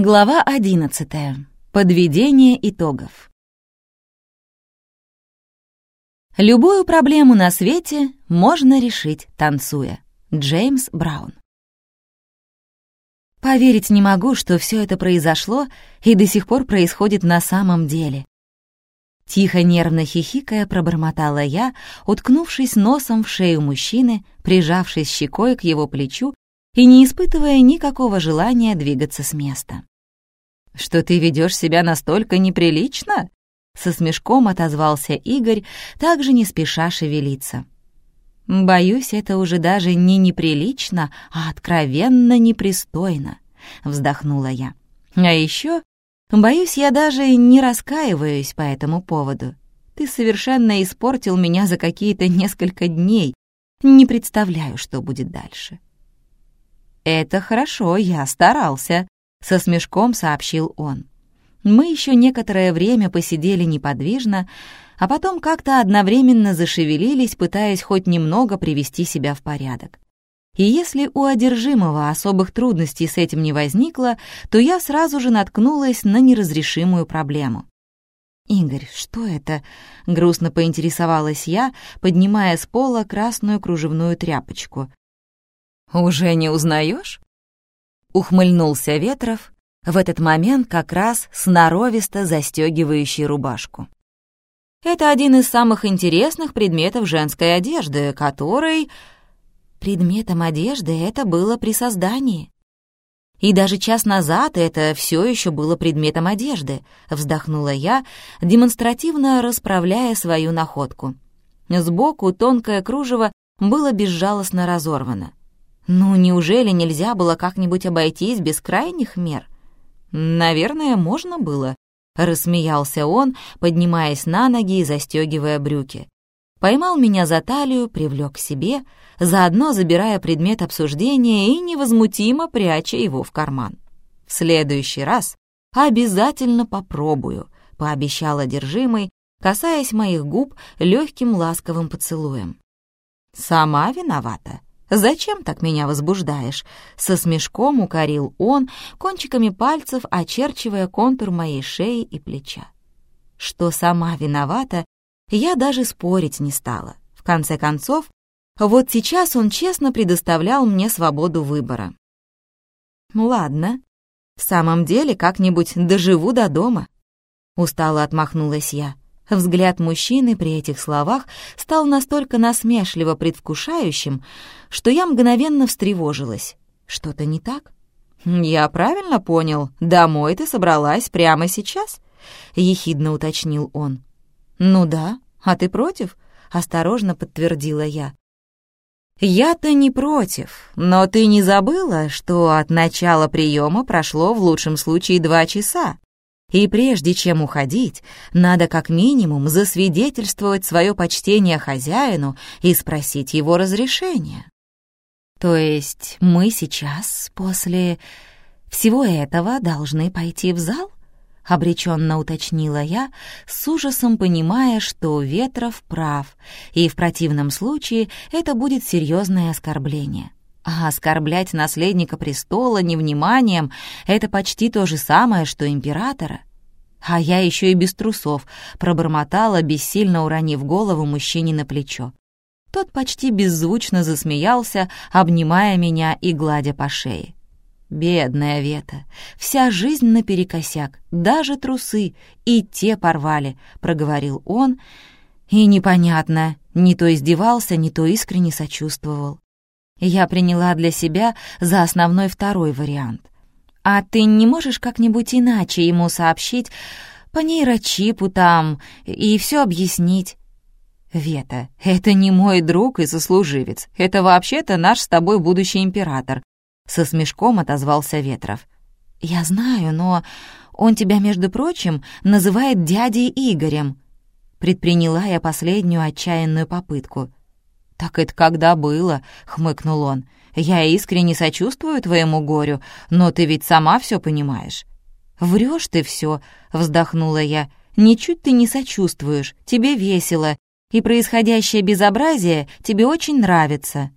Глава 11. Подведение итогов. Любую проблему на свете можно решить, танцуя. Джеймс Браун. Поверить не могу, что все это произошло и до сих пор происходит на самом деле. Тихо нервно хихикая пробормотала я, уткнувшись носом в шею мужчины, прижавшись щекой к его плечу и не испытывая никакого желания двигаться с места. «Что ты ведешь себя настолько неприлично?» Со смешком отозвался Игорь, также не спеша шевелиться. «Боюсь, это уже даже не неприлично, а откровенно непристойно», — вздохнула я. «А еще, боюсь, я даже не раскаиваюсь по этому поводу. Ты совершенно испортил меня за какие-то несколько дней. Не представляю, что будет дальше». «Это хорошо, я старался», — со смешком сообщил он. Мы еще некоторое время посидели неподвижно, а потом как-то одновременно зашевелились, пытаясь хоть немного привести себя в порядок. И если у одержимого особых трудностей с этим не возникло, то я сразу же наткнулась на неразрешимую проблему. «Игорь, что это?» — грустно поинтересовалась я, поднимая с пола красную кружевную тряпочку. «Уже не узнаешь?» Ухмыльнулся Ветров, в этот момент как раз сноровисто застегивающий рубашку. Это один из самых интересных предметов женской одежды, который... Предметом одежды это было при создании. И даже час назад это все еще было предметом одежды, вздохнула я, демонстративно расправляя свою находку. Сбоку тонкое кружево было безжалостно разорвано. Ну, неужели нельзя было как-нибудь обойтись без крайних мер? Наверное, можно было, рассмеялся он, поднимаясь на ноги и застегивая брюки. Поймал меня за талию, привлек к себе, заодно забирая предмет обсуждения и невозмутимо пряча его в карман. В следующий раз обязательно попробую, пообещал одержимый, касаясь моих губ легким ласковым поцелуем. Сама виновата. «Зачем так меня возбуждаешь?» Со смешком укорил он, кончиками пальцев очерчивая контур моей шеи и плеча. Что сама виновата, я даже спорить не стала. В конце концов, вот сейчас он честно предоставлял мне свободу выбора. «Ладно, в самом деле как-нибудь доживу до дома», — устало отмахнулась я. Взгляд мужчины при этих словах стал настолько насмешливо предвкушающим, что я мгновенно встревожилась. Что-то не так? «Я правильно понял, домой ты собралась прямо сейчас?» — ехидно уточнил он. «Ну да, а ты против?» — осторожно подтвердила я. «Я-то не против, но ты не забыла, что от начала приема прошло в лучшем случае два часа?» И прежде чем уходить, надо как минимум засвидетельствовать свое почтение хозяину и спросить его разрешения. То есть мы сейчас, после всего этого, должны пойти в зал? Обреченно уточнила я, с ужасом понимая, что Ветров прав, и в противном случае это будет серьезное оскорбление. А оскорблять наследника престола невниманием — это почти то же самое, что императора. А я еще и без трусов пробормотала, бессильно уронив голову мужчине на плечо. Тот почти беззвучно засмеялся, обнимая меня и гладя по шее. «Бедная Вета, вся жизнь наперекосяк, даже трусы, и те порвали», — проговорил он, и непонятно, не то издевался, не то искренне сочувствовал. Я приняла для себя за основной второй вариант. «А ты не можешь как-нибудь иначе ему сообщить, по нейрочипу там, и все объяснить?» «Вета, это не мой друг и сослуживец, это вообще-то наш с тобой будущий император», — со смешком отозвался Ветров. «Я знаю, но он тебя, между прочим, называет дядей Игорем», — предприняла я последнюю отчаянную попытку. «Так это когда было?» — хмыкнул он. «Я искренне сочувствую твоему горю, но ты ведь сама все понимаешь». «Врешь ты все», — вздохнула я. «Ничуть ты не сочувствуешь, тебе весело, и происходящее безобразие тебе очень нравится».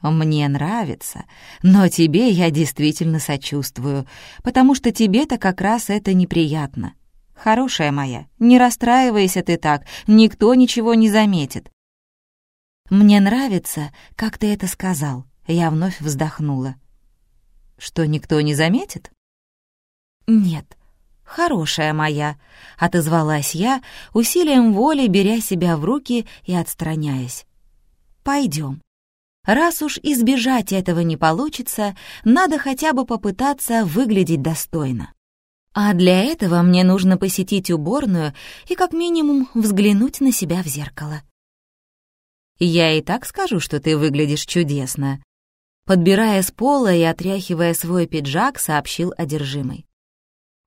Мне нравится, но тебе я действительно сочувствую, потому что тебе-то как раз это неприятно. Хорошая моя, не расстраивайся ты так, никто ничего не заметит. Мне нравится, как ты это сказал. Я вновь вздохнула. Что никто не заметит? Нет, хорошая моя, отозвалась я, усилием воли беря себя в руки и отстраняясь. Пойдем. Раз уж избежать этого не получится, надо хотя бы попытаться выглядеть достойно. А для этого мне нужно посетить уборную и как минимум взглянуть на себя в зеркало. Я и так скажу, что ты выглядишь чудесно. Подбирая с пола и отряхивая свой пиджак, сообщил одержимый.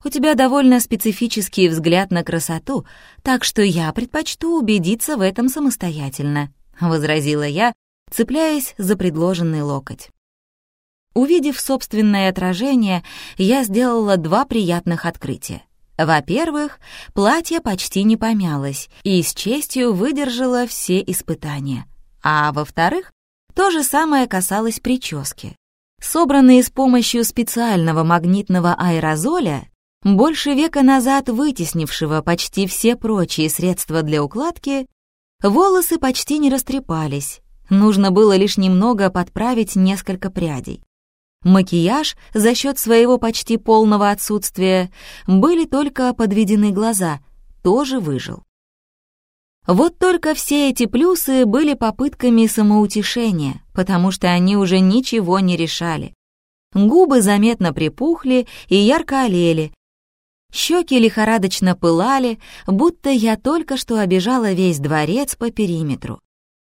У тебя довольно специфический взгляд на красоту, так что я предпочту убедиться в этом самостоятельно, возразила я, цепляясь за предложенный локоть. Увидев собственное отражение, я сделала два приятных открытия. Во-первых, платье почти не помялось и с честью выдержало все испытания. А во-вторых, то же самое касалось прически. Собранные с помощью специального магнитного аэрозоля, больше века назад вытеснившего почти все прочие средства для укладки, волосы почти не растрепались, Нужно было лишь немного подправить несколько прядей. Макияж за счет своего почти полного отсутствия были только подведены глаза, тоже выжил. Вот только все эти плюсы были попытками самоутешения, потому что они уже ничего не решали. Губы заметно припухли и ярко олели. Щеки лихорадочно пылали, будто я только что обижала весь дворец по периметру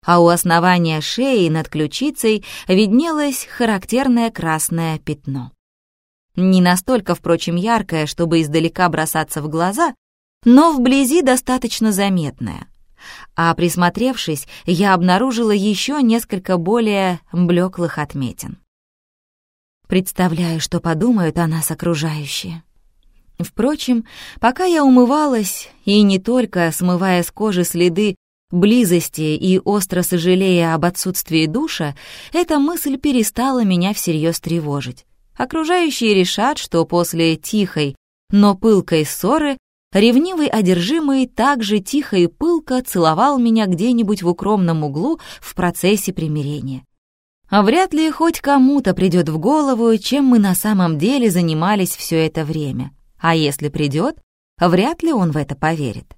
а у основания шеи над ключицей виднелось характерное красное пятно. Не настолько, впрочем, яркое, чтобы издалека бросаться в глаза, но вблизи достаточно заметное. А присмотревшись, я обнаружила еще несколько более блеклых отметин. Представляю, что подумают о нас окружающие. Впрочем, пока я умывалась, и не только смывая с кожи следы близости и остро сожалея об отсутствии душа, эта мысль перестала меня всерьез тревожить. Окружающие решат, что после тихой, но пылкой ссоры ревнивый одержимый также тихо и пылко целовал меня где-нибудь в укромном углу в процессе примирения. А вряд ли хоть кому-то придет в голову, чем мы на самом деле занимались все это время. А если придет, вряд ли он в это поверит.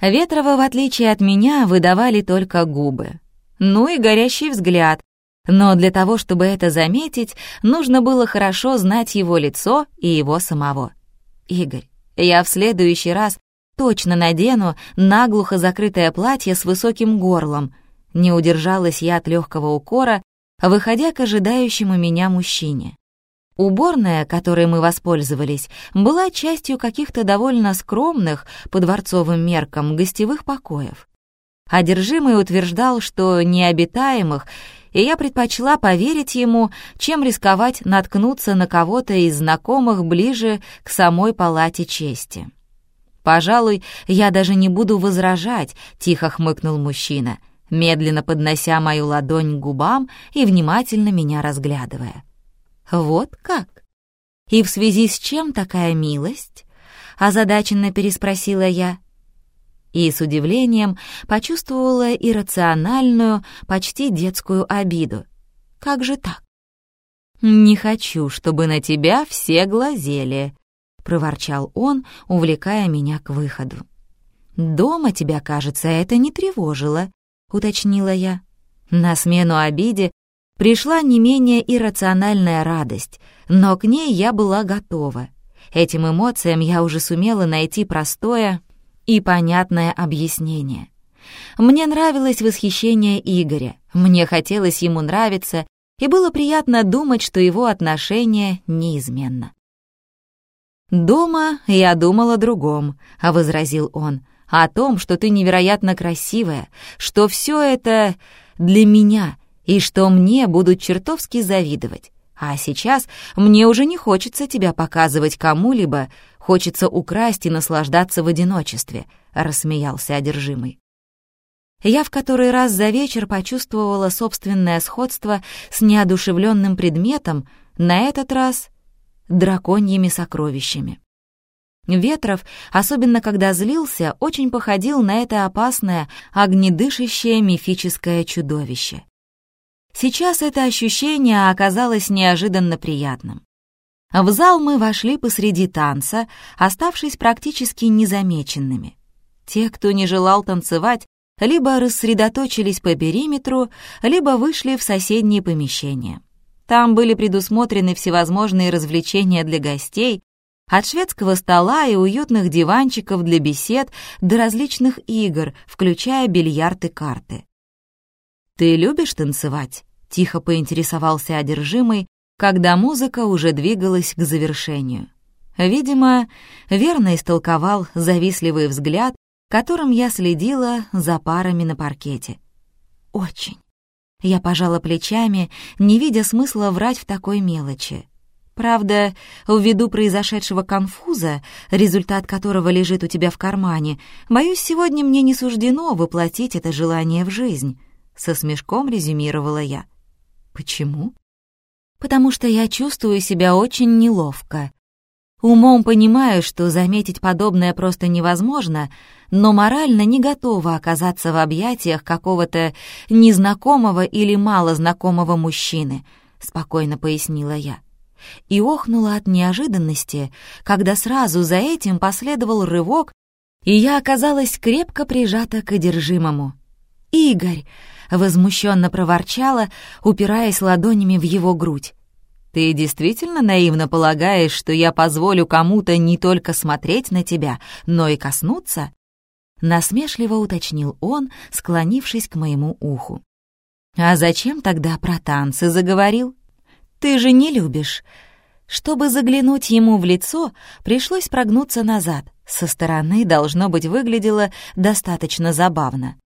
Ветрова, в отличие от меня, выдавали только губы. Ну и горящий взгляд. Но для того, чтобы это заметить, нужно было хорошо знать его лицо и его самого. «Игорь, я в следующий раз точно надену наглухо закрытое платье с высоким горлом», не удержалась я от легкого укора, выходя к ожидающему меня мужчине. Уборная, которой мы воспользовались, была частью каких-то довольно скромных, по дворцовым меркам, гостевых покоев. Одержимый утверждал, что необитаемых, и я предпочла поверить ему, чем рисковать наткнуться на кого-то из знакомых ближе к самой палате чести. «Пожалуй, я даже не буду возражать», — тихо хмыкнул мужчина, медленно поднося мою ладонь к губам и внимательно меня разглядывая. «Вот как? И в связи с чем такая милость?» — озадаченно переспросила я. И с удивлением почувствовала иррациональную, почти детскую обиду. «Как же так?» «Не хочу, чтобы на тебя все глазели», — проворчал он, увлекая меня к выходу. «Дома тебя, кажется, это не тревожило», — уточнила я. На смену обиде пришла не менее иррациональная радость, но к ней я была готова. Этим эмоциям я уже сумела найти простое и понятное объяснение. Мне нравилось восхищение Игоря, мне хотелось ему нравиться, и было приятно думать, что его отношение неизменно. «Дома я думал о другом», — возразил он, — «о том, что ты невероятно красивая, что все это для меня, и что мне будут чертовски завидовать. А сейчас мне уже не хочется тебя показывать кому-либо, хочется украсть и наслаждаться в одиночестве», — рассмеялся одержимый. Я в который раз за вечер почувствовала собственное сходство с неодушевленным предметом, на этот раз драконьими сокровищами. Ветров, особенно когда злился, очень походил на это опасное, огнедышащее мифическое чудовище. Сейчас это ощущение оказалось неожиданно приятным. В зал мы вошли посреди танца, оставшись практически незамеченными. Те, кто не желал танцевать, либо рассредоточились по периметру, либо вышли в соседние помещения. Там были предусмотрены всевозможные развлечения для гостей, от шведского стола и уютных диванчиков для бесед до различных игр, включая бильярд и карты. «Ты любишь танцевать?» — тихо поинтересовался одержимый, когда музыка уже двигалась к завершению. Видимо, верно истолковал завистливый взгляд, которым я следила за парами на паркете. «Очень». Я пожала плечами, не видя смысла врать в такой мелочи. Правда, ввиду произошедшего конфуза, результат которого лежит у тебя в кармане, боюсь, сегодня мне не суждено воплотить это желание в жизнь», — со смешком резюмировала я. «Почему?» «Потому что я чувствую себя очень неловко. Умом понимаю, что заметить подобное просто невозможно, но морально не готова оказаться в объятиях какого-то незнакомого или малознакомого мужчины», — спокойно пояснила я и охнула от неожиданности, когда сразу за этим последовал рывок, и я оказалась крепко прижата к одержимому. «Игорь!» — возмущенно проворчала, упираясь ладонями в его грудь. «Ты действительно наивно полагаешь, что я позволю кому-то не только смотреть на тебя, но и коснуться?» Насмешливо уточнил он, склонившись к моему уху. «А зачем тогда про танцы заговорил?» Ты же не любишь». Чтобы заглянуть ему в лицо, пришлось прогнуться назад. Со стороны, должно быть, выглядело достаточно забавно.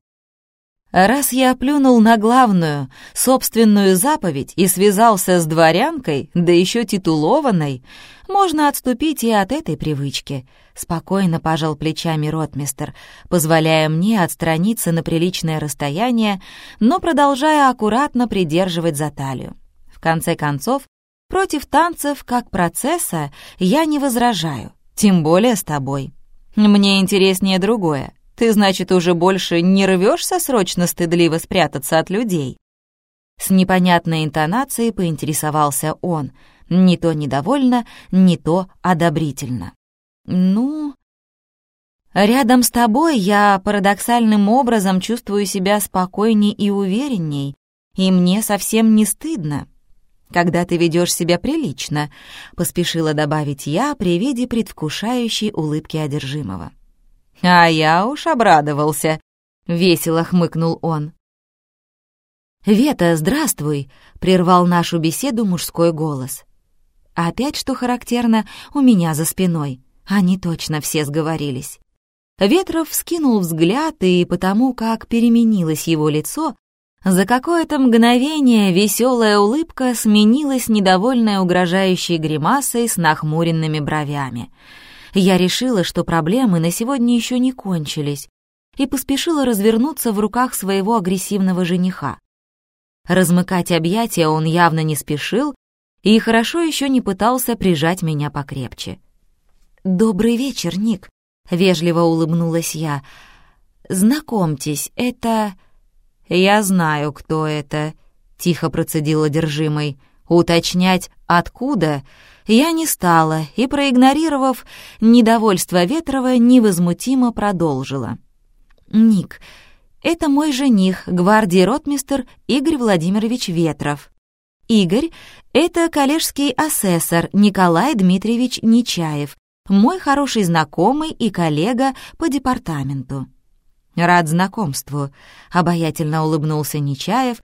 Раз я плюнул на главную, собственную заповедь и связался с дворянкой, да еще титулованной, можно отступить и от этой привычки. Спокойно пожал плечами ротмистер, позволяя мне отстраниться на приличное расстояние, но продолжая аккуратно придерживать за талию конце концов, против танцев как процесса я не возражаю, тем более с тобой. Мне интереснее другое. Ты, значит, уже больше не рвешься срочно стыдливо спрятаться от людей?» С непонятной интонацией поинтересовался он, не то недовольно, не то одобрительно. «Ну...» «Рядом с тобой я парадоксальным образом чувствую себя спокойней и уверенней, и мне совсем не стыдно когда ты ведешь себя прилично», — поспешила добавить я при виде предвкушающей улыбки одержимого. «А я уж обрадовался», — весело хмыкнул он. «Вета, здравствуй!» — прервал нашу беседу мужской голос. Опять, что характерно, у меня за спиной. Они точно все сговорились. Ветров вскинул взгляд, и потому как переменилось его лицо, за какое-то мгновение веселая улыбка сменилась недовольной угрожающей гримасой с нахмуренными бровями. Я решила, что проблемы на сегодня еще не кончились, и поспешила развернуться в руках своего агрессивного жениха. Размыкать объятия он явно не спешил и хорошо еще не пытался прижать меня покрепче. «Добрый вечер, Ник», — вежливо улыбнулась я. «Знакомьтесь, это...» «Я знаю, кто это», — тихо процедил одержимый. Уточнять, откуда, я не стала и, проигнорировав недовольство Ветрова, невозмутимо продолжила. «Ник, это мой жених, гвардии ротмистер Игорь Владимирович Ветров. Игорь — это коллежский асессор Николай Дмитриевич Нечаев, мой хороший знакомый и коллега по департаменту. «Рад знакомству», — обаятельно улыбнулся Нечаев,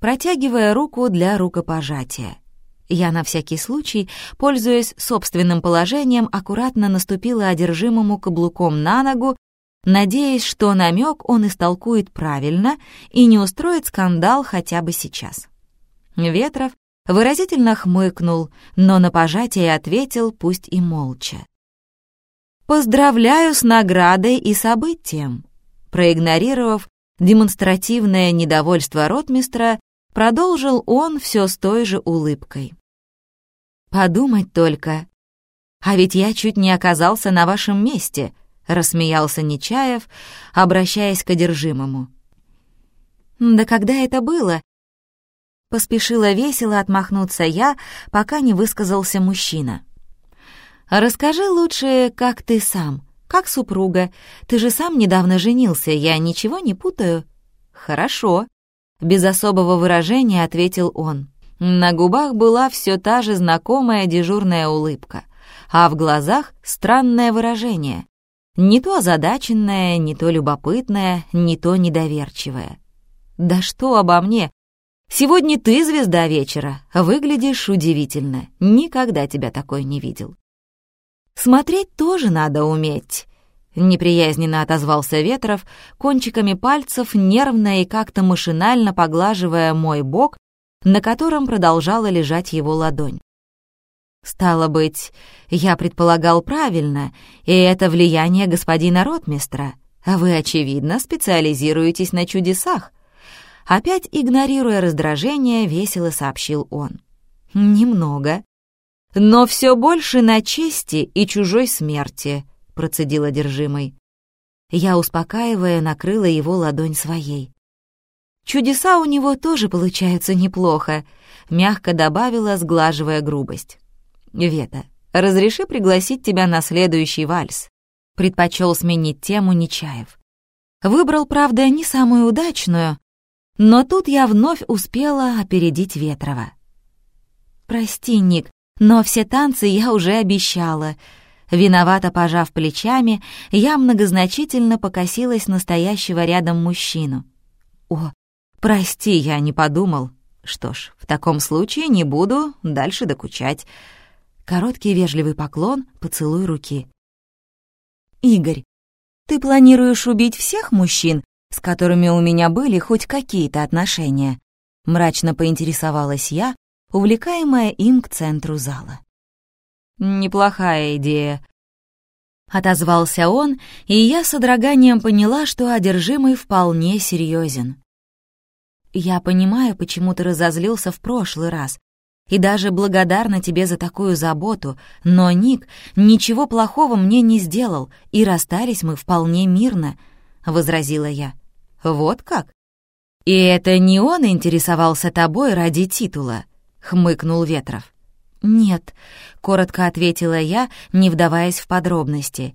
протягивая руку для рукопожатия. Я на всякий случай, пользуясь собственным положением, аккуратно наступила одержимому каблуком на ногу, надеясь, что намек он истолкует правильно и не устроит скандал хотя бы сейчас. Ветров выразительно хмыкнул, но на пожатие ответил, пусть и молча. «Поздравляю с наградой и событием!» Проигнорировав демонстративное недовольство ротмистра продолжил он все с той же улыбкой. «Подумать только. А ведь я чуть не оказался на вашем месте», — рассмеялся Нечаев, обращаясь к одержимому. «Да когда это было?» Поспешила весело отмахнуться я, пока не высказался мужчина. «Расскажи лучше, как ты сам, как супруга. Ты же сам недавно женился, я ничего не путаю». «Хорошо», — без особого выражения ответил он. На губах была все та же знакомая дежурная улыбка, а в глазах странное выражение. Не то озадаченное, не то любопытное, не то недоверчивое. «Да что обо мне? Сегодня ты звезда вечера. Выглядишь удивительно. Никогда тебя такой не видел». «Смотреть тоже надо уметь», — неприязненно отозвался Ветров, кончиками пальцев нервно и как-то машинально поглаживая мой бок, на котором продолжала лежать его ладонь. «Стало быть, я предполагал правильно, и это влияние господина ротмистра, а вы, очевидно, специализируетесь на чудесах». Опять игнорируя раздражение, весело сообщил он. «Немного», «Но все больше на чести и чужой смерти», — процедил одержимый. Я, успокаивая, накрыла его ладонь своей. «Чудеса у него тоже получаются неплохо», — мягко добавила, сглаживая грубость. «Вета, разреши пригласить тебя на следующий вальс», — предпочел сменить тему Нечаев. Выбрал, правда, не самую удачную, но тут я вновь успела опередить Ветрова. «Прости, Ник, но все танцы я уже обещала. Виновато пожав плечами, я многозначительно покосилась настоящего рядом мужчину. «О, прости, я не подумал. Что ж, в таком случае не буду дальше докучать». Короткий вежливый поклон, поцелуй руки. «Игорь, ты планируешь убить всех мужчин, с которыми у меня были хоть какие-то отношения?» Мрачно поинтересовалась я, увлекаемая им к центру зала. «Неплохая идея», — отозвался он, и я с одраганием поняла, что одержимый вполне серьезен. «Я понимаю, почему ты разозлился в прошлый раз, и даже благодарна тебе за такую заботу, но Ник ничего плохого мне не сделал, и расстались мы вполне мирно», — возразила я. «Вот как? И это не он интересовался тобой ради титула?» — хмыкнул Ветров. «Нет», — коротко ответила я, не вдаваясь в подробности.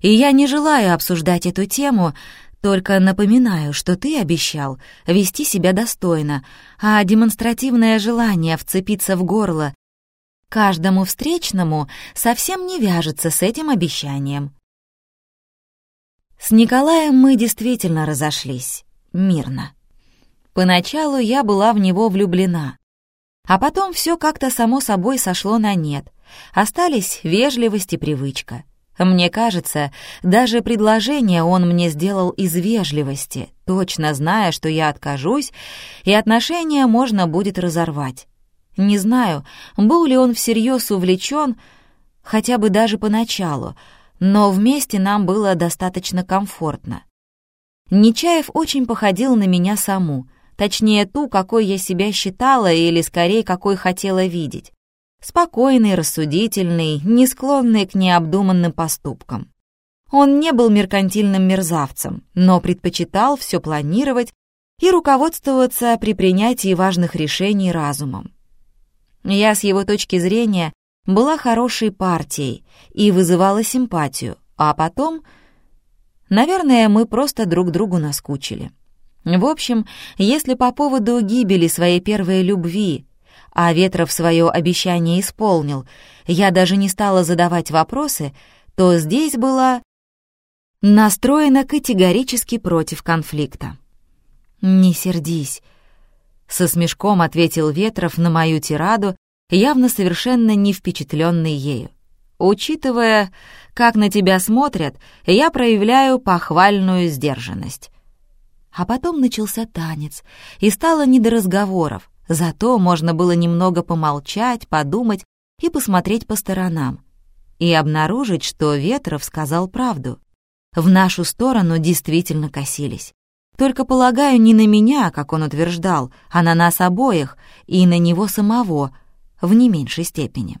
«И я не желаю обсуждать эту тему, только напоминаю, что ты обещал вести себя достойно, а демонстративное желание вцепиться в горло каждому встречному совсем не вяжется с этим обещанием». С Николаем мы действительно разошлись. Мирно. Поначалу я была в него влюблена. А потом все как-то само собой сошло на нет. Остались вежливость и привычка. Мне кажется, даже предложение он мне сделал из вежливости, точно зная, что я откажусь, и отношения можно будет разорвать. Не знаю, был ли он всерьез увлечен, хотя бы даже поначалу, но вместе нам было достаточно комфортно. Нечаев очень походил на меня саму, Точнее, ту, какой я себя считала или, скорее, какой хотела видеть. Спокойный, рассудительный, не склонный к необдуманным поступкам. Он не был меркантильным мерзавцем, но предпочитал все планировать и руководствоваться при принятии важных решений разумом. Я с его точки зрения была хорошей партией и вызывала симпатию, а потом, наверное, мы просто друг другу наскучили. В общем, если по поводу гибели своей первой любви, а Ветров свое обещание исполнил, я даже не стала задавать вопросы, то здесь была настроена категорически против конфликта. «Не сердись», — со смешком ответил Ветров на мою тираду, явно совершенно не впечатленный ею. «Учитывая, как на тебя смотрят, я проявляю похвальную сдержанность. А потом начался танец, и стало не до разговоров, зато можно было немного помолчать, подумать и посмотреть по сторонам. И обнаружить, что Ветров сказал правду. В нашу сторону действительно косились. Только, полагаю, не на меня, как он утверждал, а на нас обоих и на него самого в не меньшей степени.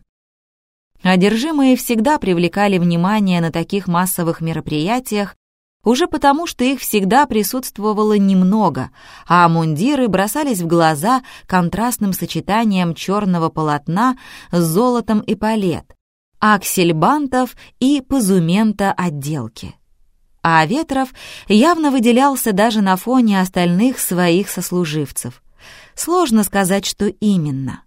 Одержимые всегда привлекали внимание на таких массовых мероприятиях, уже потому, что их всегда присутствовало немного, а мундиры бросались в глаза контрастным сочетанием черного полотна с золотом и палет, аксельбантов и позумента отделки. А Ветров явно выделялся даже на фоне остальных своих сослуживцев. Сложно сказать, что именно.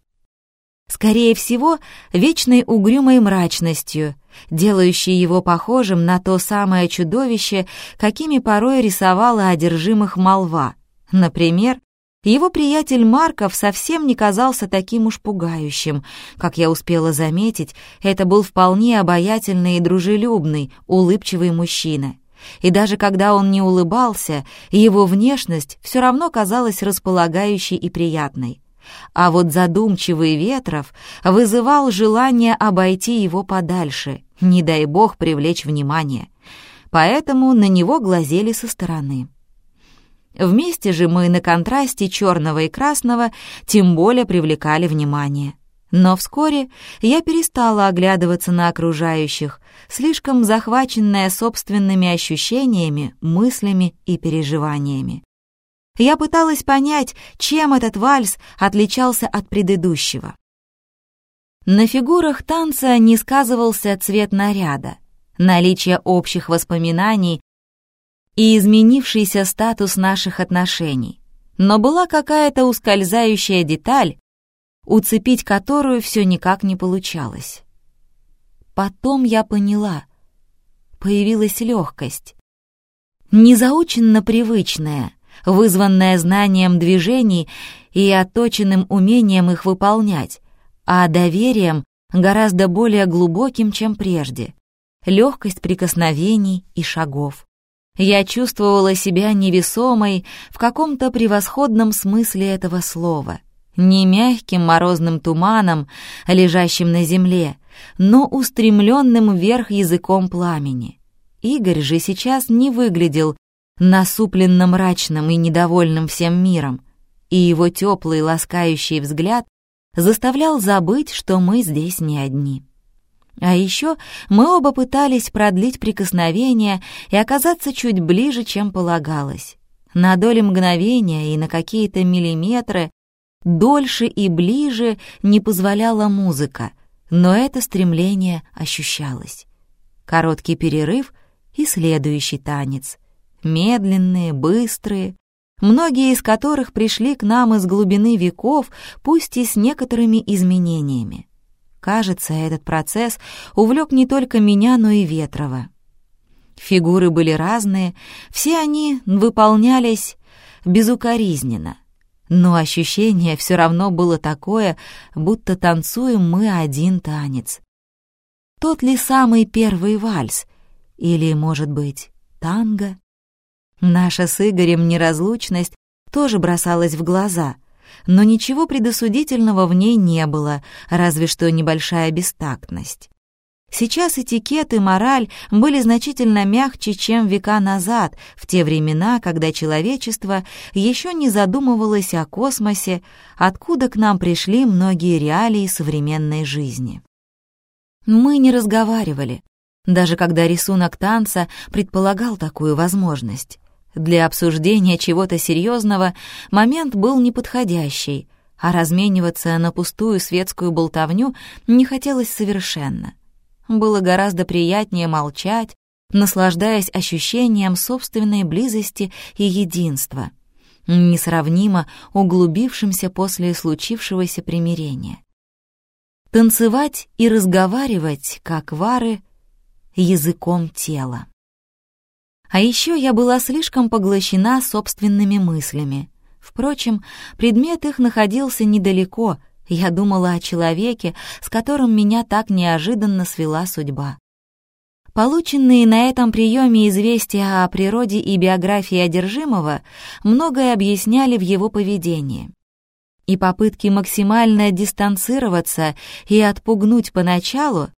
Скорее всего, вечной угрюмой мрачностью, делающей его похожим на то самое чудовище, какими порой рисовала одержимых молва. Например, его приятель Марков совсем не казался таким уж пугающим. Как я успела заметить, это был вполне обаятельный и дружелюбный, улыбчивый мужчина. И даже когда он не улыбался, его внешность все равно казалась располагающей и приятной а вот задумчивый Ветров вызывал желание обойти его подальше, не дай бог привлечь внимание. Поэтому на него глазели со стороны. Вместе же мы на контрасте черного и красного тем более привлекали внимание. Но вскоре я перестала оглядываться на окружающих, слишком захваченная собственными ощущениями, мыслями и переживаниями. Я пыталась понять, чем этот вальс отличался от предыдущего. На фигурах танца не сказывался цвет наряда, наличие общих воспоминаний и изменившийся статус наших отношений. Но была какая-то ускользающая деталь, уцепить которую все никак не получалось. Потом я поняла. Появилась легкость. Незаученно привычная, вызванное знанием движений и отточенным умением их выполнять, а доверием гораздо более глубоким, чем прежде, легкость прикосновений и шагов. Я чувствовала себя невесомой в каком-то превосходном смысле этого слова, не мягким морозным туманом, лежащим на земле, но устремленным вверх языком пламени. Игорь же сейчас не выглядел насупленно мрачным и недовольным всем миром, и его теплый ласкающий взгляд заставлял забыть, что мы здесь не одни. А еще мы оба пытались продлить прикосновение и оказаться чуть ближе, чем полагалось. На доли мгновения и на какие-то миллиметры дольше и ближе не позволяла музыка, но это стремление ощущалось. Короткий перерыв и следующий танец — медленные, быстрые, многие из которых пришли к нам из глубины веков, пусть и с некоторыми изменениями. Кажется, этот процесс увлек не только меня, но и Ветрова. Фигуры были разные, все они выполнялись безукоризненно, но ощущение все равно было такое, будто танцуем мы один танец. Тот ли самый первый вальс? Или, может быть, танго? Наша с Игорем неразлучность тоже бросалась в глаза, но ничего предосудительного в ней не было, разве что небольшая бестактность. Сейчас этикет и мораль были значительно мягче, чем века назад, в те времена, когда человечество еще не задумывалось о космосе, откуда к нам пришли многие реалии современной жизни. Мы не разговаривали, даже когда рисунок танца предполагал такую возможность. Для обсуждения чего-то серьезного момент был неподходящий, а размениваться на пустую светскую болтовню не хотелось совершенно. Было гораздо приятнее молчать, наслаждаясь ощущением собственной близости и единства, несравнимо углубившимся после случившегося примирения. Танцевать и разговаривать, как вары, языком тела. А еще я была слишком поглощена собственными мыслями. Впрочем, предмет их находился недалеко, я думала о человеке, с которым меня так неожиданно свела судьба. Полученные на этом приеме известия о природе и биографии одержимого многое объясняли в его поведении. И попытки максимально дистанцироваться и отпугнуть поначалу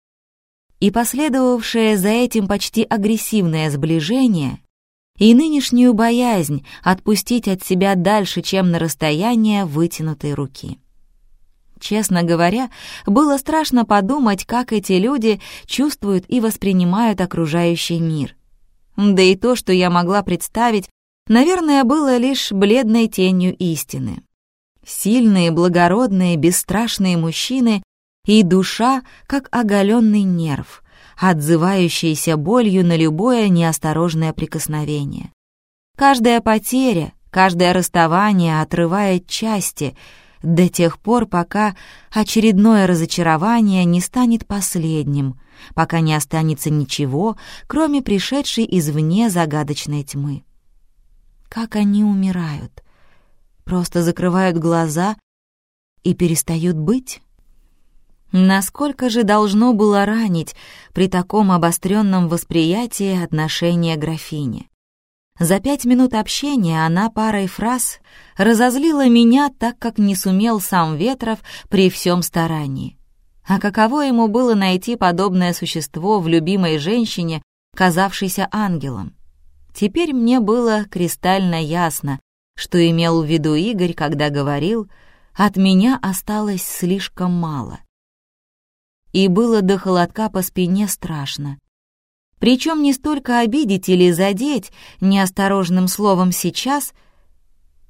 и последовавшее за этим почти агрессивное сближение и нынешнюю боязнь отпустить от себя дальше, чем на расстояние вытянутой руки. Честно говоря, было страшно подумать, как эти люди чувствуют и воспринимают окружающий мир. Да и то, что я могла представить, наверное, было лишь бледной тенью истины. Сильные, благородные, бесстрашные мужчины и душа, как оголенный нерв, отзывающийся болью на любое неосторожное прикосновение. Каждая потеря, каждое расставание отрывает части — до тех пор, пока очередное разочарование не станет последним, пока не останется ничего, кроме пришедшей извне загадочной тьмы. Как они умирают? Просто закрывают глаза и перестают быть? Насколько же должно было ранить при таком обостренном восприятии отношения графини? За пять минут общения она парой фраз разозлила меня так, как не сумел сам Ветров при всем старании. А каково ему было найти подобное существо в любимой женщине, казавшейся ангелом? Теперь мне было кристально ясно, что имел в виду Игорь, когда говорил «от меня осталось слишком мало». И было до холодка по спине страшно. Причем не столько обидеть или задеть неосторожным словом сейчас.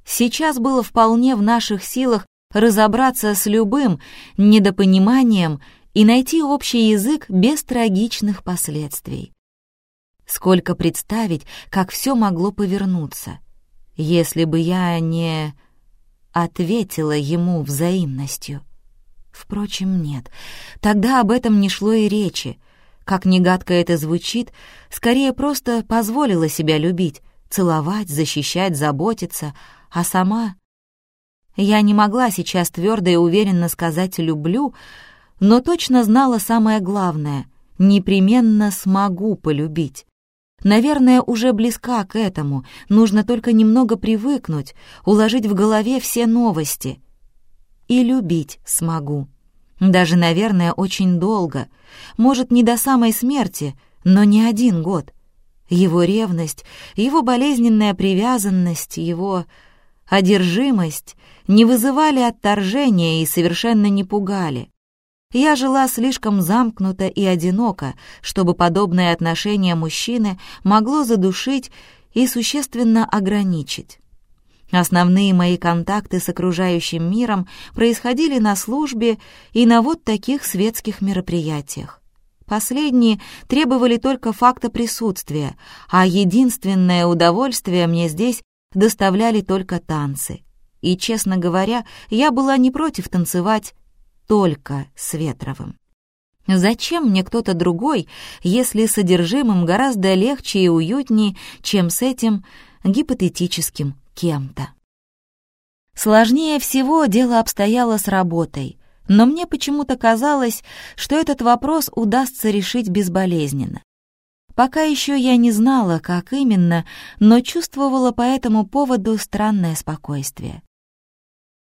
Сейчас было вполне в наших силах разобраться с любым недопониманием и найти общий язык без трагичных последствий. Сколько представить, как все могло повернуться, если бы я не ответила ему взаимностью. Впрочем, нет, тогда об этом не шло и речи — как негадко это звучит, скорее просто позволила себя любить, целовать, защищать, заботиться, а сама... Я не могла сейчас твердо и уверенно сказать «люблю», но точно знала самое главное — непременно смогу полюбить. Наверное, уже близка к этому, нужно только немного привыкнуть, уложить в голове все новости. И любить смогу. Даже, наверное, очень долго. Может, не до самой смерти, но не один год. Его ревность, его болезненная привязанность, его одержимость не вызывали отторжения и совершенно не пугали. Я жила слишком замкнуто и одиноко, чтобы подобное отношение мужчины могло задушить и существенно ограничить. Основные мои контакты с окружающим миром происходили на службе и на вот таких светских мероприятиях. Последние требовали только факта присутствия, а единственное удовольствие мне здесь доставляли только танцы. И, честно говоря, я была не против танцевать только с Ветровым. Зачем мне кто-то другой, если содержимым гораздо легче и уютнее, чем с этим гипотетическим кем-то. Сложнее всего дело обстояло с работой, но мне почему-то казалось, что этот вопрос удастся решить безболезненно. Пока еще я не знала, как именно, но чувствовала по этому поводу странное спокойствие.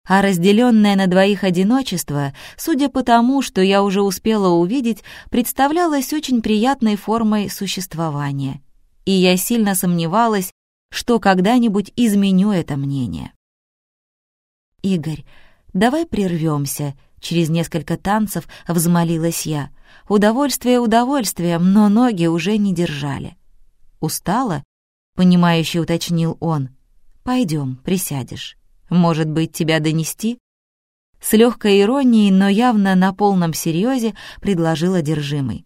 А разделенное на двоих одиночество, судя по тому, что я уже успела увидеть, представлялось очень приятной формой существования. И я сильно сомневалась, что когда-нибудь изменю это мнение. «Игорь, давай прервемся», — через несколько танцев взмолилась я. Удовольствие удовольствием, но ноги уже не держали. «Устала?» — понимающе уточнил он. «Пойдем, присядешь. Может быть, тебя донести?» С легкой иронией, но явно на полном серьезе предложил одержимый.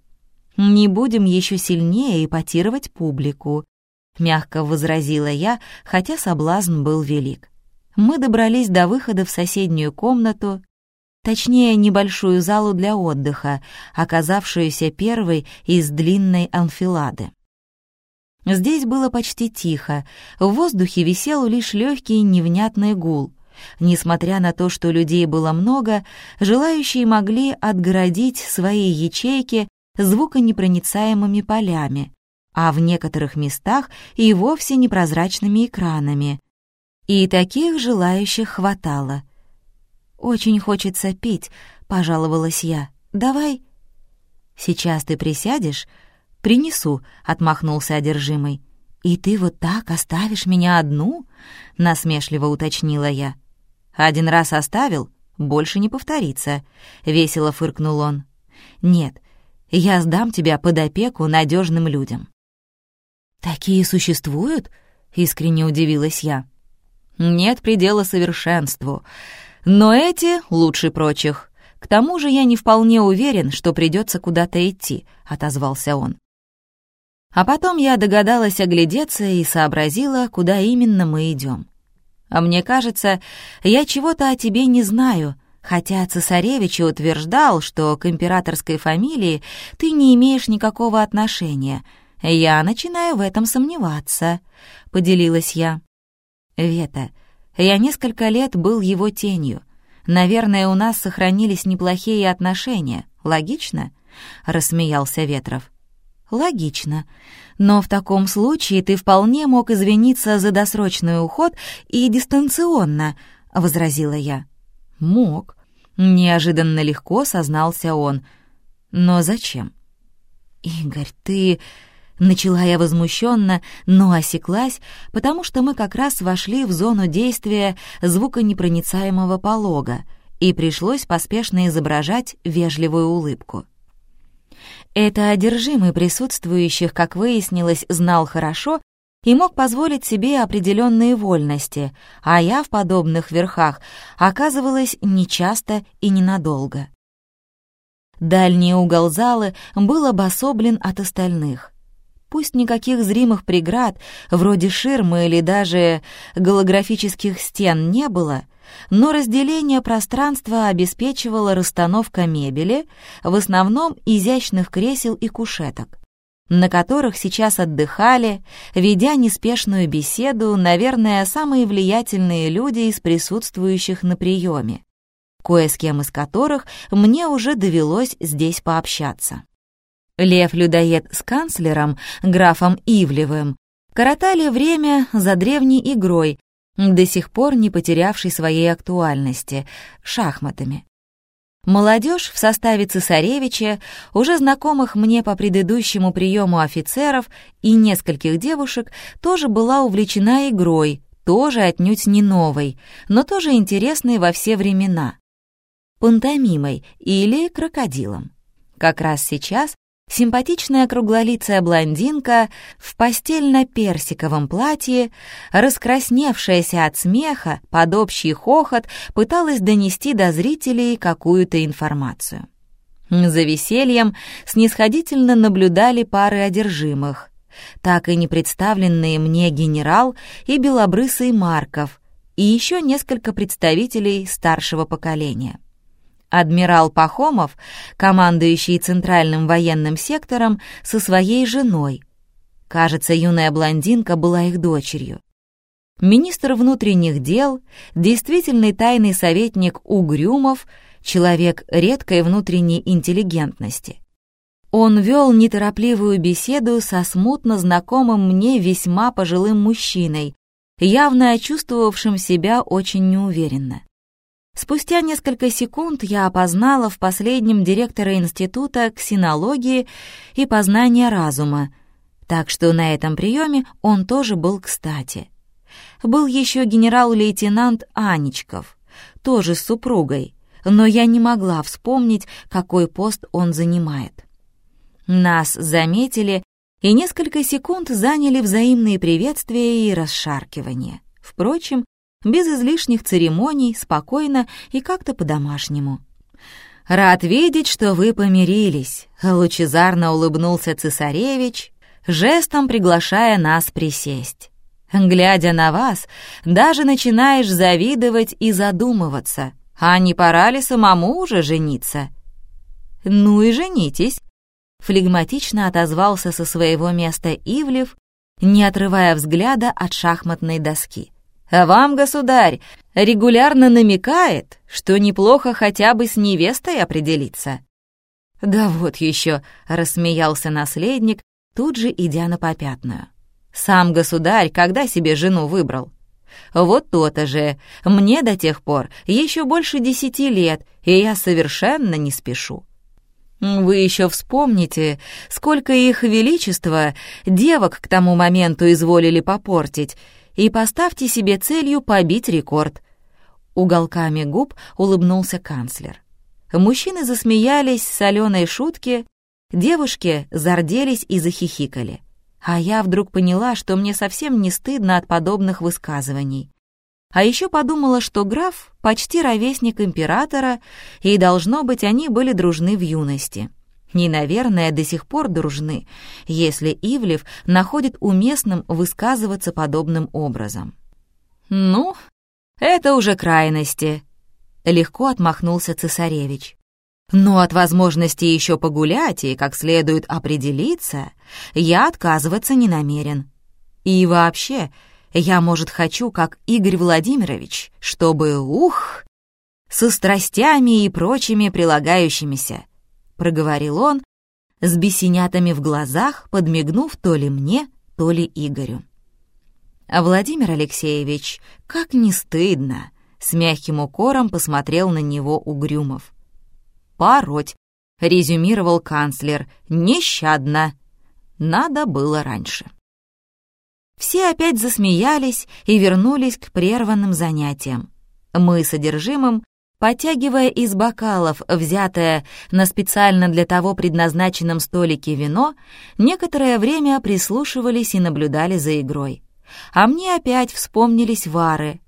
«Не будем еще сильнее эпатировать публику. — мягко возразила я, хотя соблазн был велик. Мы добрались до выхода в соседнюю комнату, точнее, небольшую залу для отдыха, оказавшуюся первой из длинной анфилады. Здесь было почти тихо, в воздухе висел лишь легкий невнятный гул. Несмотря на то, что людей было много, желающие могли отгородить свои ячейки звуконепроницаемыми полями, а в некоторых местах и вовсе непрозрачными экранами. И таких желающих хватало. «Очень хочется пить», — пожаловалась я. «Давай». «Сейчас ты присядешь?» «Принесу», — отмахнулся одержимый. «И ты вот так оставишь меня одну?» — насмешливо уточнила я. «Один раз оставил, больше не повторится», — весело фыркнул он. «Нет, я сдам тебя под опеку надежным людям». «Такие существуют?» — искренне удивилась я. «Нет предела совершенству, но эти лучше прочих. К тому же я не вполне уверен, что придется куда-то идти», — отозвался он. А потом я догадалась оглядеться и сообразила, куда именно мы идем. А мне кажется, я чего-то о тебе не знаю, хотя цесаревич утверждал, что к императорской фамилии ты не имеешь никакого отношения. Я начинаю в этом сомневаться», — поделилась я. «Вета, я несколько лет был его тенью. Наверное, у нас сохранились неплохие отношения. Логично?» — рассмеялся Ветров. «Логично. Но в таком случае ты вполне мог извиниться за досрочный уход и дистанционно», — возразила я. «Мог». Неожиданно легко сознался он. «Но зачем?» «Игорь, ты...» Начала я возмущенно, но осеклась, потому что мы как раз вошли в зону действия звуконепроницаемого полога, и пришлось поспешно изображать вежливую улыбку. Это одержимый присутствующих, как выяснилось, знал хорошо и мог позволить себе определенные вольности, а я в подобных верхах оказывалась нечасто и ненадолго. Дальний угол залы был обособлен от остальных. Пусть никаких зримых преград, вроде ширмы или даже голографических стен не было — но разделение пространства обеспечивала расстановка мебели, в основном изящных кресел и кушеток, на которых сейчас отдыхали, ведя неспешную беседу, наверное, самые влиятельные люди из присутствующих на приеме, кое с кем из которых мне уже довелось здесь пообщаться. Лев-людоед с канцлером, графом Ивлевым, коротали время за древней игрой, до сих пор не потерявший своей актуальности, шахматами. Молодежь в составе цесаревича, уже знакомых мне по предыдущему приему офицеров и нескольких девушек, тоже была увлечена игрой, тоже отнюдь не новой, но тоже интересной во все времена. Пантомимой или крокодилом. Как раз сейчас Симпатичная круглолицая блондинка в постельно-персиковом платье, раскрасневшаяся от смеха, под общий хохот, пыталась донести до зрителей какую-то информацию. За весельем снисходительно наблюдали пары одержимых, так и не представленные мне генерал и белобрысый Марков, и еще несколько представителей старшего поколения. Адмирал Пахомов, командующий Центральным военным сектором, со своей женой. Кажется, юная блондинка была их дочерью. Министр внутренних дел, действительный тайный советник Угрюмов, человек редкой внутренней интеллигентности. Он вел неторопливую беседу со смутно знакомым мне весьма пожилым мужчиной, явно чувствовавшим себя очень неуверенно. Спустя несколько секунд я опознала в последнем директора Института ксенологии и познания разума, так что на этом приеме он тоже был кстати. Был еще генерал-лейтенант Анечков, тоже с супругой, но я не могла вспомнить, какой пост он занимает. Нас заметили и несколько секунд заняли взаимные приветствия и расшаркивания. Впрочем, без излишних церемоний, спокойно и как-то по-домашнему. «Рад видеть, что вы помирились», — лучезарно улыбнулся цесаревич, жестом приглашая нас присесть. «Глядя на вас, даже начинаешь завидовать и задумываться, а не пора ли самому уже жениться?» «Ну и женитесь», — флегматично отозвался со своего места Ивлев, не отрывая взгляда от шахматной доски. А вам, государь, регулярно намекает, что неплохо хотя бы с невестой определиться». «Да вот еще», — рассмеялся наследник, тут же идя на попятную. «Сам государь когда себе жену выбрал?» «Вот то-то же. Мне до тех пор еще больше десяти лет, и я совершенно не спешу». Вы еще вспомните, сколько их величества девок к тому моменту изволили попортить, и поставьте себе целью побить рекорд. Уголками губ улыбнулся канцлер. Мужчины засмеялись с соленой шутки, девушки зарделись и захихикали. А я вдруг поняла, что мне совсем не стыдно от подобных высказываний. А еще подумала, что граф почти ровесник императора, и, должно быть, они были дружны в юности. И, наверное, до сих пор дружны, если Ивлев находит уместным высказываться подобным образом. «Ну, это уже крайности», — легко отмахнулся цесаревич. «Но от возможности еще погулять и как следует определиться, я отказываться не намерен. И вообще, я, может, хочу, как Игорь Владимирович, чтобы, ух, со страстями и прочими прилагающимися, проговорил он, с бесенятами в глазах, подмигнув то ли мне, то ли Игорю. А Владимир Алексеевич, как не стыдно, с мягким укором посмотрел на него Угрюмов. «Пороть», — резюмировал канцлер, — «нещадно. Надо было раньше». Все опять засмеялись и вернулись к прерванным занятиям. Мы содержимым, потягивая из бокалов, взятое на специально для того предназначенном столике вино, некоторое время прислушивались и наблюдали за игрой. А мне опять вспомнились вары.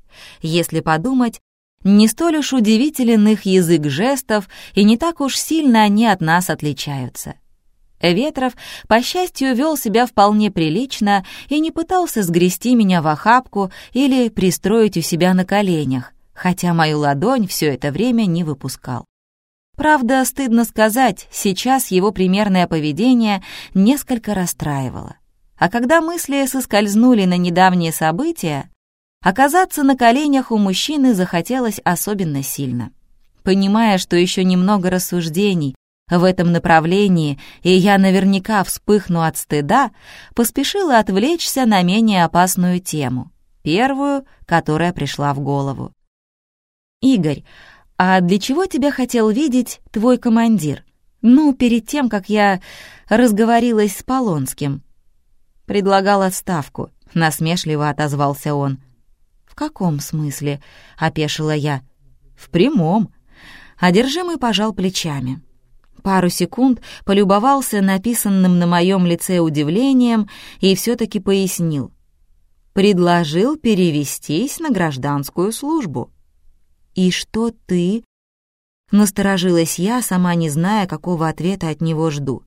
Если подумать, не столь уж удивителен их язык жестов, и не так уж сильно они от нас отличаются. Ветров, по счастью, вел себя вполне прилично и не пытался сгрести меня в охапку или пристроить у себя на коленях, хотя мою ладонь все это время не выпускал. Правда, стыдно сказать, сейчас его примерное поведение несколько расстраивало. А когда мысли соскользнули на недавние события, оказаться на коленях у мужчины захотелось особенно сильно. Понимая, что еще немного рассуждений в этом направлении, и я наверняка вспыхну от стыда, поспешила отвлечься на менее опасную тему, первую, которая пришла в голову. «Игорь, а для чего тебя хотел видеть твой командир? Ну, перед тем, как я разговорилась с Полонским». Предлагал отставку, насмешливо отозвался он. «В каком смысле?» — опешила я. «В прямом». Одержимый пожал плечами. Пару секунд полюбовался написанным на моем лице удивлением и все-таки пояснил. Предложил перевестись на гражданскую службу. «И что ты?» Насторожилась я, сама не зная, какого ответа от него жду.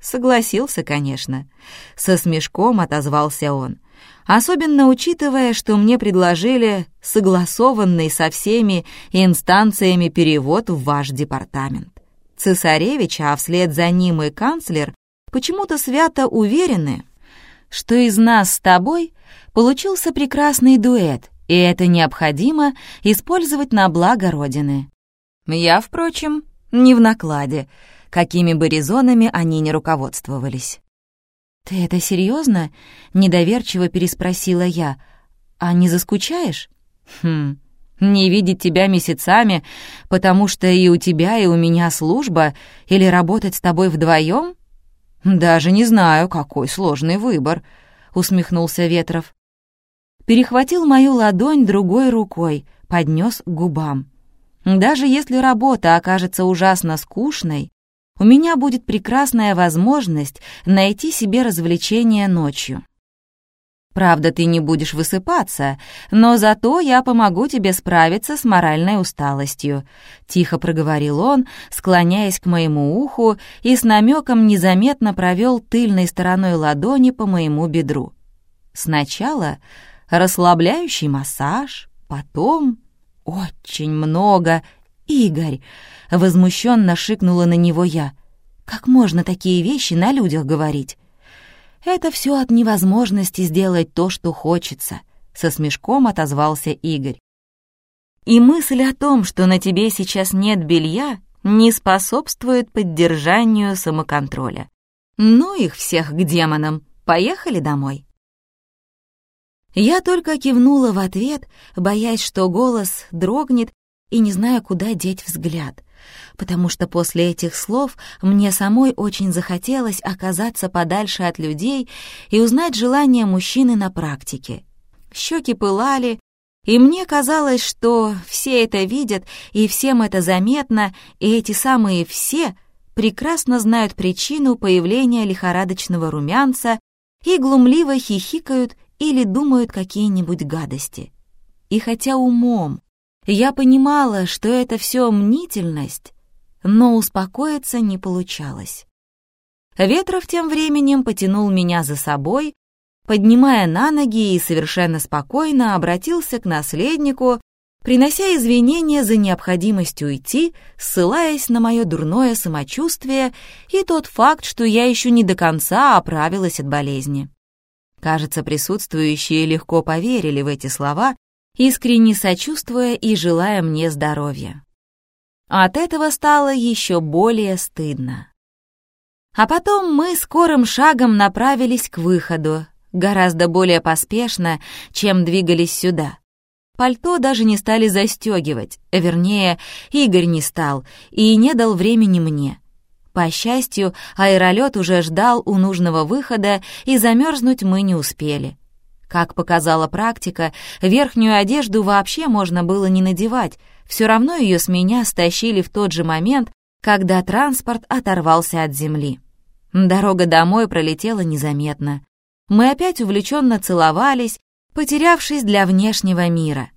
Согласился, конечно. Со смешком отозвался он. Особенно учитывая, что мне предложили согласованный со всеми инстанциями перевод в ваш департамент. Цесаревич, а вслед за ним и канцлер, почему-то свято уверены, что из нас с тобой получился прекрасный дуэт, и это необходимо использовать на благо Родины. Я, впрочем, не в накладе, какими бы резонами они не руководствовались. «Ты это серьезно?» — недоверчиво переспросила я. «А не заскучаешь?» «Хм, не видеть тебя месяцами, потому что и у тебя, и у меня служба, или работать с тобой вдвоем? Даже не знаю, какой сложный выбор», — усмехнулся Ветров. Перехватил мою ладонь другой рукой, поднес к губам. «Даже если работа окажется ужасно скучной, у меня будет прекрасная возможность найти себе развлечение ночью. Правда, ты не будешь высыпаться, но зато я помогу тебе справиться с моральной усталостью», — тихо проговорил он, склоняясь к моему уху и с намеком незаметно провел тыльной стороной ладони по моему бедру. Сначала расслабляющий массаж, потом... «Очень много, Игорь!» — возмущенно шикнула на него я. «Как можно такие вещи на людях говорить?» «Это все от невозможности сделать то, что хочется», — со смешком отозвался Игорь. «И мысль о том, что на тебе сейчас нет белья, не способствует поддержанию самоконтроля. Ну их всех к демонам, поехали домой». Я только кивнула в ответ, боясь, что голос дрогнет, и не зная, куда деть взгляд — потому что после этих слов мне самой очень захотелось оказаться подальше от людей и узнать желания мужчины на практике. Щеки пылали, и мне казалось, что все это видят, и всем это заметно, и эти самые «все» прекрасно знают причину появления лихорадочного румянца и глумливо хихикают или думают какие-нибудь гадости. И хотя умом я понимала, что это все мнительность, но успокоиться не получалось. Ветров тем временем потянул меня за собой, поднимая на ноги и совершенно спокойно обратился к наследнику, принося извинения за необходимость уйти, ссылаясь на мое дурное самочувствие и тот факт, что я еще не до конца оправилась от болезни. Кажется, присутствующие легко поверили в эти слова, искренне сочувствуя и желая мне здоровья. От этого стало еще более стыдно. А потом мы скорым шагом направились к выходу, гораздо более поспешно, чем двигались сюда. Пальто даже не стали застегивать, вернее, Игорь не стал и не дал времени мне. По счастью, аэролет уже ждал у нужного выхода, и замерзнуть мы не успели. Как показала практика, верхнюю одежду вообще можно было не надевать, все равно ее с меня стащили в тот же момент, когда транспорт оторвался от земли. Дорога домой пролетела незаметно. Мы опять увлеченно целовались, потерявшись для внешнего мира.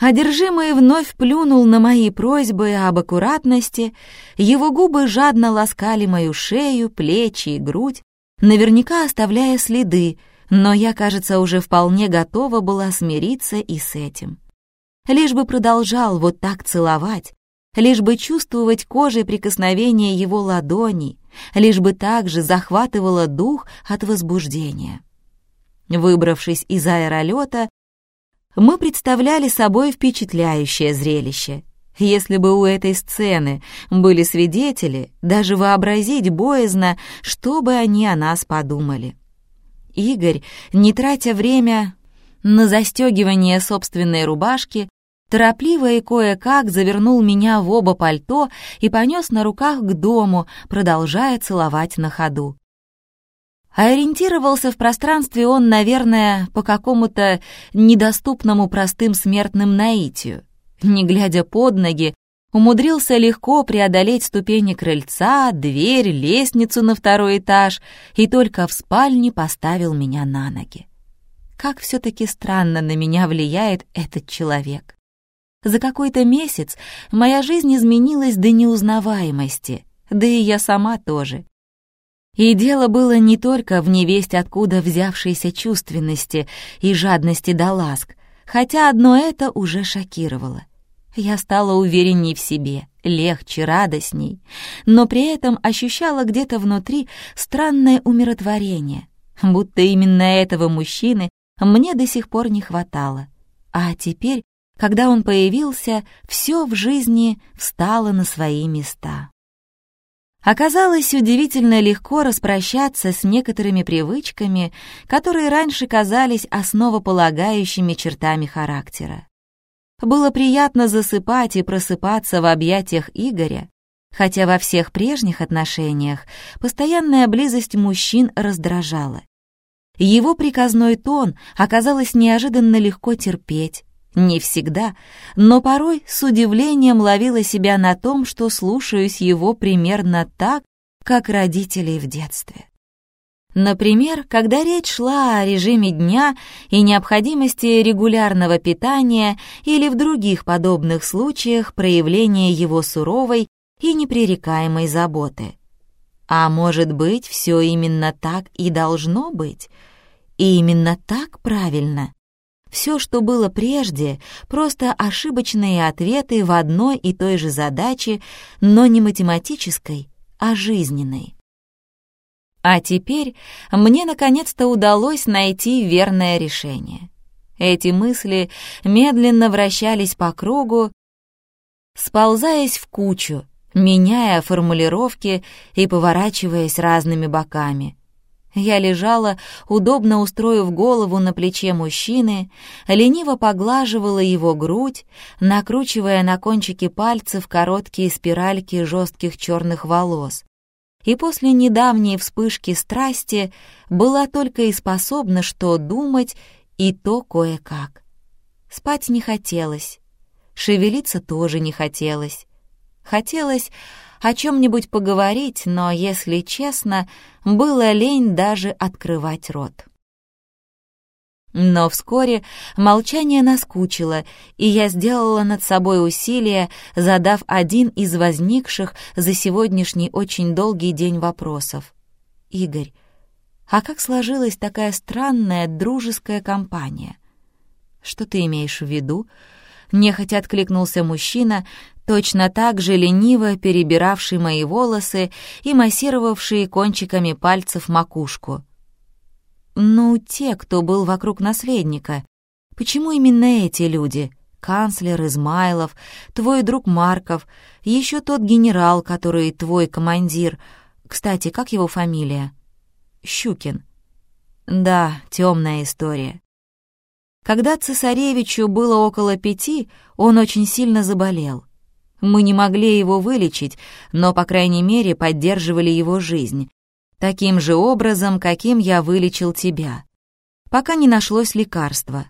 Одержимый вновь плюнул на мои просьбы об аккуратности, его губы жадно ласкали мою шею, плечи и грудь, наверняка оставляя следы, но я, кажется, уже вполне готова была смириться и с этим. Лишь бы продолжал вот так целовать, лишь бы чувствовать кожей прикосновение его ладоней, лишь бы также захватывала дух от возбуждения. Выбравшись из аэролета, мы представляли собой впечатляющее зрелище. Если бы у этой сцены были свидетели, даже вообразить боязно, что бы они о нас подумали. Игорь, не тратя время на застегивание собственной рубашки, торопливо и кое-как завернул меня в оба пальто и понес на руках к дому, продолжая целовать на ходу. Ориентировался в пространстве он, наверное, по какому-то недоступному простым смертным наитию. Не глядя под ноги, умудрился легко преодолеть ступени крыльца, дверь, лестницу на второй этаж и только в спальне поставил меня на ноги. Как все-таки странно на меня влияет этот человек. За какой-то месяц моя жизнь изменилась до неузнаваемости, да и я сама тоже. И дело было не только в невесть откуда взявшейся чувственности и жадности до ласк, хотя одно это уже шокировало. Я стала уверенней в себе, легче, радостней, но при этом ощущала где-то внутри странное умиротворение, будто именно этого мужчины мне до сих пор не хватало. А теперь, когда он появился, все в жизни встало на свои места. Оказалось удивительно легко распрощаться с некоторыми привычками, которые раньше казались основополагающими чертами характера. Было приятно засыпать и просыпаться в объятиях Игоря, хотя во всех прежних отношениях постоянная близость мужчин раздражала. Его приказной тон оказалось неожиданно легко терпеть, не всегда, но порой с удивлением ловила себя на том, что слушаюсь его примерно так, как родителей в детстве. Например, когда речь шла о режиме дня и необходимости регулярного питания или в других подобных случаях проявления его суровой и непререкаемой заботы. А может быть, все именно так и должно быть? И именно так правильно? Все, что было прежде, просто ошибочные ответы в одной и той же задаче, но не математической, а жизненной. А теперь мне наконец-то удалось найти верное решение. Эти мысли медленно вращались по кругу, сползаясь в кучу, меняя формулировки и поворачиваясь разными боками. Я лежала, удобно устроив голову на плече мужчины, лениво поглаживала его грудь, накручивая на кончики пальцев короткие спиральки жестких черных волос. И после недавней вспышки страсти была только и способна что думать, и то кое-как. Спать не хотелось, шевелиться тоже не хотелось. Хотелось о чем-нибудь поговорить, но, если честно, было лень даже открывать рот. Но вскоре молчание наскучило, и я сделала над собой усилие, задав один из возникших за сегодняшний очень долгий день вопросов. «Игорь, а как сложилась такая странная дружеская компания?» «Что ты имеешь в виду?» Нехотя откликнулся мужчина, точно так же лениво перебиравший мои волосы и массировавший кончиками пальцев макушку. «Ну, те, кто был вокруг наследника. Почему именно эти люди? Канцлер Измайлов, твой друг Марков, еще тот генерал, который твой командир. Кстати, как его фамилия?» «Щукин». «Да, темная история». Когда цесаревичу было около пяти, он очень сильно заболел. Мы не могли его вылечить, но, по крайней мере, поддерживали его жизнь. Таким же образом, каким я вылечил тебя. Пока не нашлось лекарства.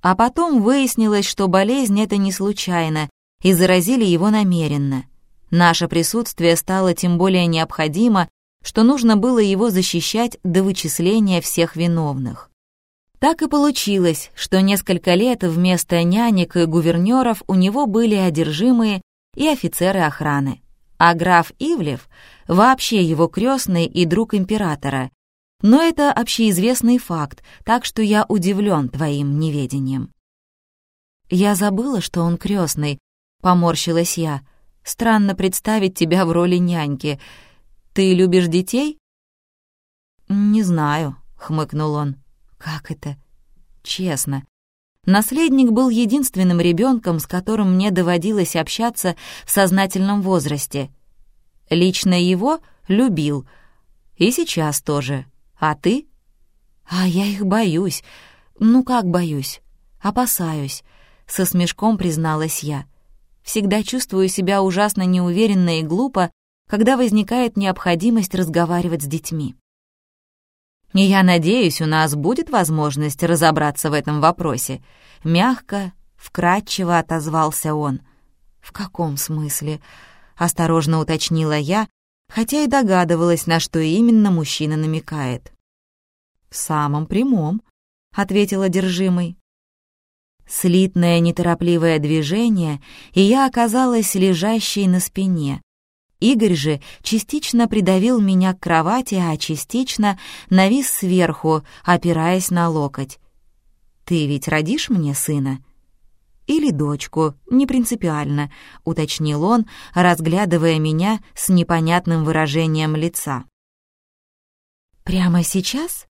А потом выяснилось, что болезнь это не случайно, и заразили его намеренно. Наше присутствие стало тем более необходимо, что нужно было его защищать до вычисления всех виновных. Так и получилось, что несколько лет вместо нянек и гувернеров у него были одержимые и офицеры охраны. А граф Ивлев вообще его крестный и друг императора. Но это общеизвестный факт, так что я удивлен твоим неведением. Я забыла, что он крестный, поморщилась я. Странно представить тебя в роли няньки. Ты любишь детей? Не знаю, хмыкнул он. Как это? Честно, Наследник был единственным ребенком, с которым мне доводилось общаться в сознательном возрасте. Лично его любил. И сейчас тоже. А ты? А я их боюсь. Ну как боюсь? Опасаюсь. Со смешком призналась я. Всегда чувствую себя ужасно неуверенно и глупо, когда возникает необходимость разговаривать с детьми. И я надеюсь, у нас будет возможность разобраться в этом вопросе. Мягко, вкратчиво отозвался он. В каком смысле? Осторожно уточнила я, хотя и догадывалась, на что именно мужчина намекает. В самом прямом, ответил одержимый. Слитное неторопливое движение, и я оказалась лежащей на спине, Игорь же частично придавил меня к кровати, а частично навис сверху, опираясь на локоть. «Ты ведь родишь мне сына?» «Или дочку, не принципиально», — уточнил он, разглядывая меня с непонятным выражением лица. «Прямо сейчас?»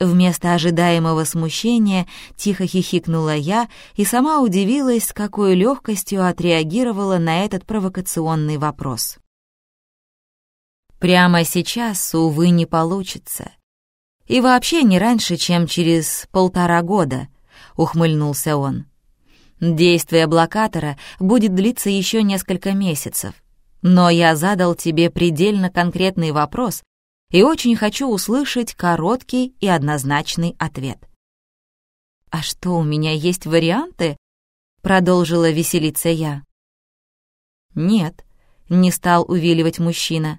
Вместо ожидаемого смущения тихо хихикнула я и сама удивилась, с какой легкостью отреагировала на этот провокационный вопрос. Прямо сейчас, увы, не получится. И вообще не раньше, чем через полтора года, ухмыльнулся он. Действие блокатора будет длиться еще несколько месяцев. Но я задал тебе предельно конкретный вопрос, и очень хочу услышать короткий и однозначный ответ. «А что, у меня есть варианты?» — продолжила веселиться я. «Нет», — не стал увиливать мужчина.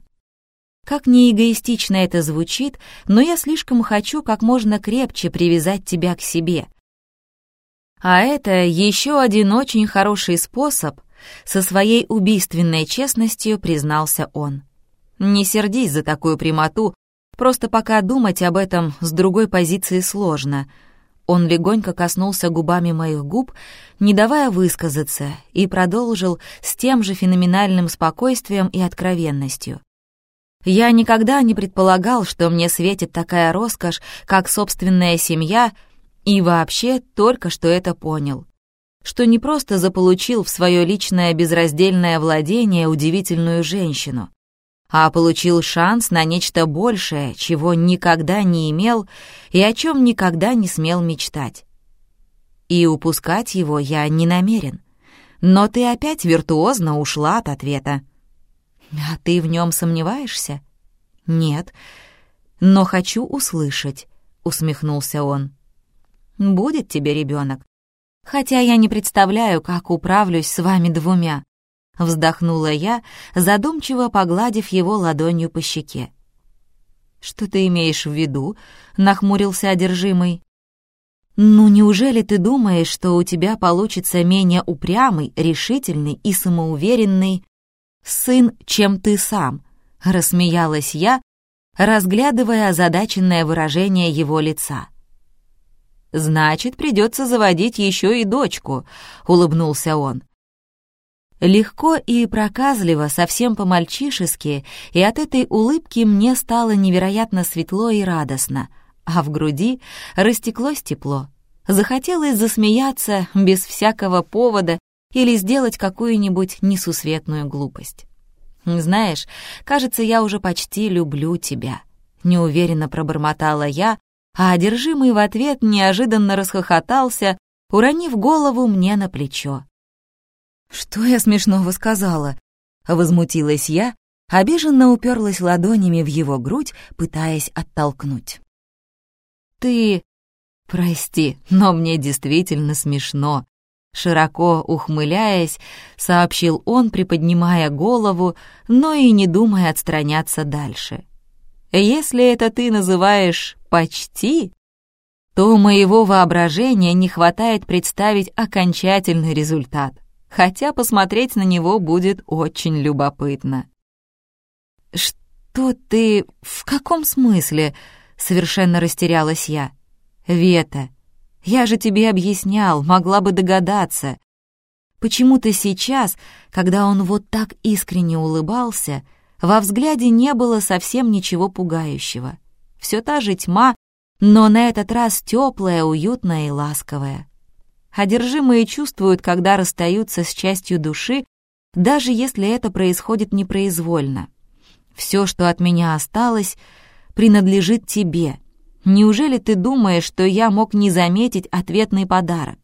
«Как не эгоистично это звучит, но я слишком хочу как можно крепче привязать тебя к себе. А это еще один очень хороший способ, со своей убийственной честностью признался он. Не сердись за такую прямоту, просто пока думать об этом с другой позиции сложно. Он легонько коснулся губами моих губ, не давая высказаться, и продолжил с тем же феноменальным спокойствием и откровенностью. Я никогда не предполагал, что мне светит такая роскошь, как собственная семья, и вообще только что это понял. Что не просто заполучил в свое личное безраздельное владение удивительную женщину, а получил шанс на нечто большее, чего никогда не имел и о чем никогда не смел мечтать. И упускать его я не намерен. Но ты опять виртуозно ушла от ответа. А ты в нем сомневаешься? Нет. Но хочу услышать, усмехнулся он. Будет тебе ребенок. Хотя я не представляю, как управлюсь с вами двумя. Вздохнула я, задумчиво погладив его ладонью по щеке. «Что ты имеешь в виду?» — нахмурился одержимый. «Ну, неужели ты думаешь, что у тебя получится менее упрямый, решительный и самоуверенный сын, чем ты сам?» — рассмеялась я, разглядывая озадаченное выражение его лица. «Значит, придется заводить еще и дочку», — улыбнулся он. Легко и проказливо, совсем по-мальчишески, и от этой улыбки мне стало невероятно светло и радостно, а в груди растеклось тепло. Захотелось засмеяться без всякого повода или сделать какую-нибудь несусветную глупость. «Знаешь, кажется, я уже почти люблю тебя», — неуверенно пробормотала я, а одержимый в ответ неожиданно расхохотался, уронив голову мне на плечо. «Что я смешного сказала?» — возмутилась я, обиженно уперлась ладонями в его грудь, пытаясь оттолкнуть. «Ты... прости, но мне действительно смешно», — широко ухмыляясь, сообщил он, приподнимая голову, но и не думая отстраняться дальше. «Если это ты называешь «почти», то моего воображения не хватает представить окончательный результат хотя посмотреть на него будет очень любопытно. «Что ты... в каком смысле?» — совершенно растерялась я. «Вета, я же тебе объяснял, могла бы догадаться. Почему-то сейчас, когда он вот так искренне улыбался, во взгляде не было совсем ничего пугающего. Все та же тьма, но на этот раз теплая, уютная и ласковая. Одержимые чувствуют, когда расстаются с частью души, даже если это происходит непроизвольно. Все, что от меня осталось, принадлежит тебе. Неужели ты думаешь, что я мог не заметить ответный подарок?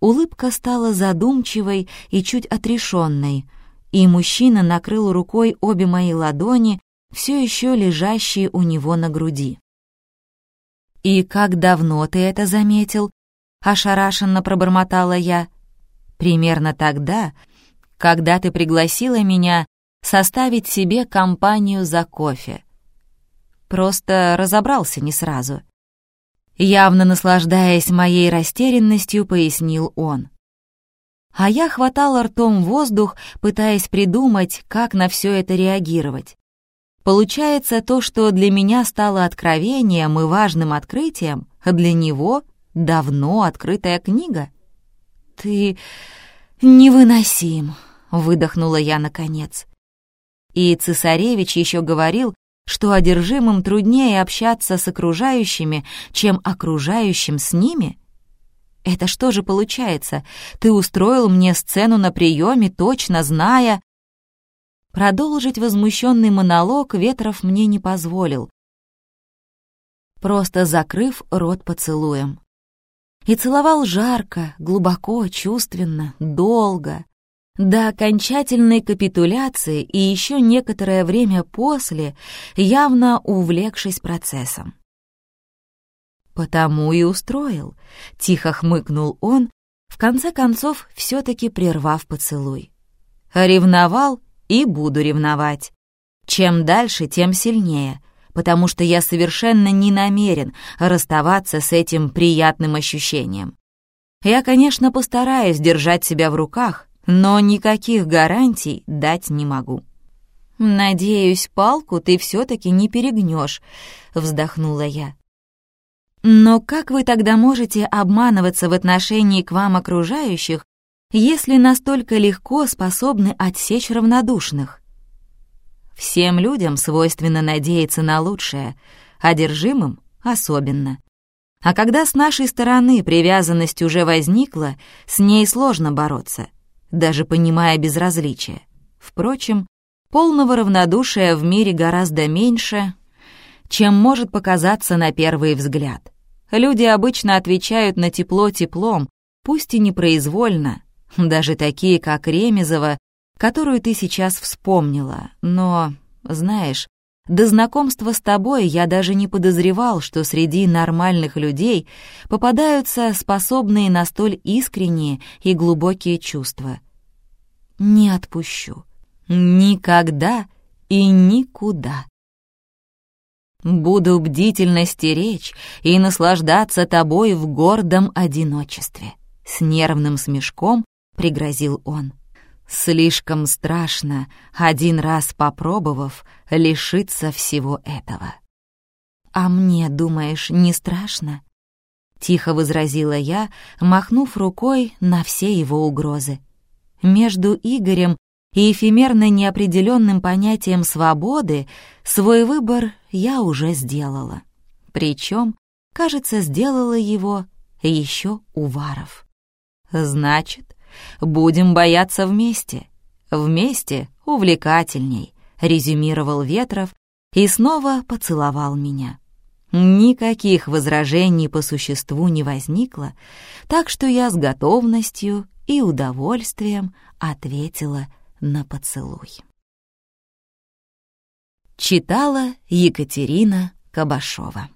Улыбка стала задумчивой и чуть отрешенной, и мужчина накрыл рукой обе мои ладони, все еще лежащие у него на груди. «И как давно ты это заметил?» — ошарашенно пробормотала я. «Примерно тогда, когда ты пригласила меня составить себе компанию за кофе. Просто разобрался не сразу». Явно наслаждаясь моей растерянностью, пояснил он. А я хватала ртом воздух, пытаясь придумать, как на все это реагировать. Получается, то, что для меня стало откровением и важным открытием, для него давно открытая книга. «Ты невыносим», — выдохнула я наконец. И цесаревич еще говорил, что одержимым труднее общаться с окружающими, чем окружающим с ними? Это что же получается? Ты устроил мне сцену на приеме, точно зная... Продолжить возмущенный монолог Ветров мне не позволил, просто закрыв рот поцелуем и целовал жарко, глубоко, чувственно, долго, до окончательной капитуляции и еще некоторое время после, явно увлекшись процессом. «Потому и устроил», — тихо хмыкнул он, в конце концов все-таки прервав поцелуй. «Ревновал и буду ревновать. Чем дальше, тем сильнее, потому что я совершенно не намерен расставаться с этим приятным ощущением. Я, конечно, постараюсь держать себя в руках, но никаких гарантий дать не могу. «Надеюсь, палку ты все-таки не перегнешь», — вздохнула я. «Но как вы тогда можете обманываться в отношении к вам окружающих, если настолько легко способны отсечь равнодушных?» Всем людям свойственно надеяться на лучшее, одержимым — особенно. А когда с нашей стороны привязанность уже возникла, с ней сложно бороться, даже понимая безразличие. Впрочем, Полного равнодушия в мире гораздо меньше, чем может показаться на первый взгляд. Люди обычно отвечают на тепло теплом, пусть и непроизвольно, даже такие, как Ремезова, которую ты сейчас вспомнила, но, знаешь, до знакомства с тобой я даже не подозревал, что среди нормальных людей попадаются способные на столь искренние и глубокие чувства. Не отпущу. Никогда и никуда. Буду бдительно стеречь и наслаждаться тобой в гордом одиночестве. С нервным смешком пригрозил он. Слишком страшно, один раз попробовав, лишиться всего этого. «А мне, думаешь, не страшно?» Тихо возразила я, махнув рукой на все его угрозы. Между Игорем и эфемерно неопределенным понятием свободы свой выбор я уже сделала. Причем, кажется, сделала его еще Уваров. Значит, будем бояться вместе. Вместе увлекательней, резюмировал Ветров и снова поцеловал меня. Никаких возражений по существу не возникло, так что я с готовностью и удовольствием ответила на поцелуй. Читала Екатерина Кабашова